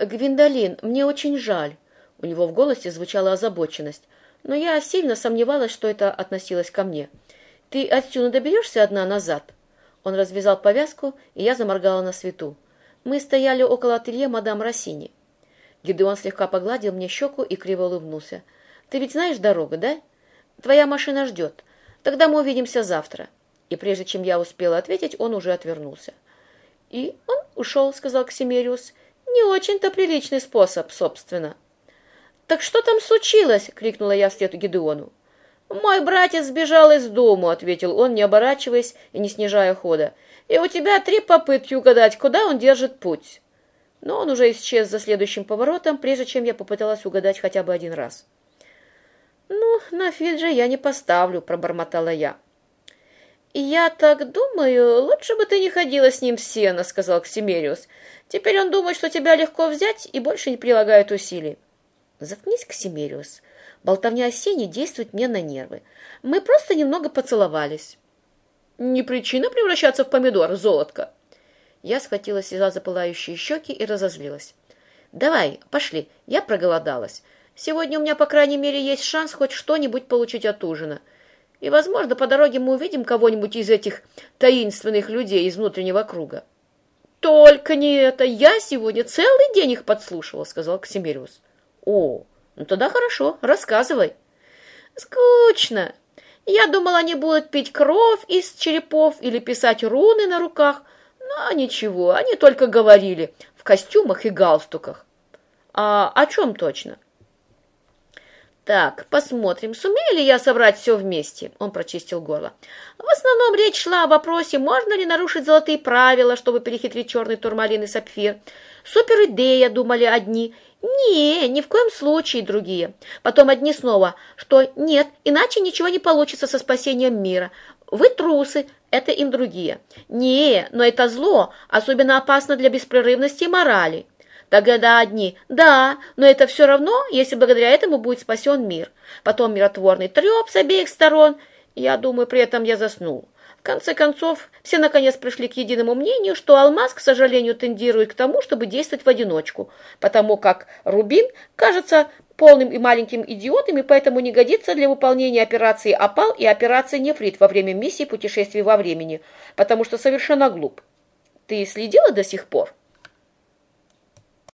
Гвиндолин, мне очень жаль». У него в голосе звучала озабоченность, но я сильно сомневалась, что это относилось ко мне. «Ты отсюда доберешься одна назад?» Он развязал повязку, и я заморгала на свету. Мы стояли около ателье мадам Россини. Гидеон слегка погладил мне щеку и криво улыбнулся. «Ты ведь знаешь дорогу, да? Твоя машина ждет. Тогда мы увидимся завтра». И прежде чем я успела ответить, он уже отвернулся. «И он ушел», — сказал Ксимериус. «Не очень-то приличный способ, собственно». «Так что там случилось?» — крикнула я вслед Гидеону. «Мой братец сбежал из дому», — ответил он, не оборачиваясь и не снижая хода. «И у тебя три попытки угадать, куда он держит путь». Но он уже исчез за следующим поворотом, прежде чем я попыталась угадать хотя бы один раз. «Ну, на Фиджи я не поставлю», — пробормотала я. «Я так думаю, лучше бы ты не ходила с ним сено», — сказал Ксимериус. «Теперь он думает, что тебя легко взять и больше не прилагает усилий». «Заткнись, Ксимериус. Болтовня о сене действует мне на нервы. Мы просто немного поцеловались». «Не причина превращаться в помидор, золотко». Я схватилась за запылающие щеки и разозлилась. «Давай, пошли, я проголодалась. Сегодня у меня, по крайней мере, есть шанс хоть что-нибудь получить от ужина. И, возможно, по дороге мы увидим кого-нибудь из этих таинственных людей из внутреннего круга». «Только не это! Я сегодня целый день их подслушивал», — сказал Ксимериус. «О, ну тогда хорошо, рассказывай». «Скучно. Я думал, они будут пить кровь из черепов или писать руны на руках, но ничего, они только говорили в костюмах и галстуках. А о чем точно?» Так, посмотрим, сумею ли я собрать все вместе. Он прочистил горло. В основном речь шла о вопросе, можно ли нарушить золотые правила, чтобы перехитрить черный турмалин и сапфир. Супер идея, думали одни. Не, ни в коем случае другие. Потом одни снова, что нет, иначе ничего не получится со спасением мира. Вы трусы, это им другие. Не, но это зло, особенно опасно для беспрерывности и морали. Тогда одни «да», но это все равно, если благодаря этому будет спасен мир. Потом миротворный треп с обеих сторон. Я думаю, при этом я заснул. В конце концов, все наконец пришли к единому мнению, что алмаз, к сожалению, тендирует к тому, чтобы действовать в одиночку, потому как Рубин кажется полным и маленьким идиотом и поэтому не годится для выполнения операции «Опал» и операции «Нефрит» во время миссии путешествий во времени, потому что совершенно глуп. Ты следила до сих пор?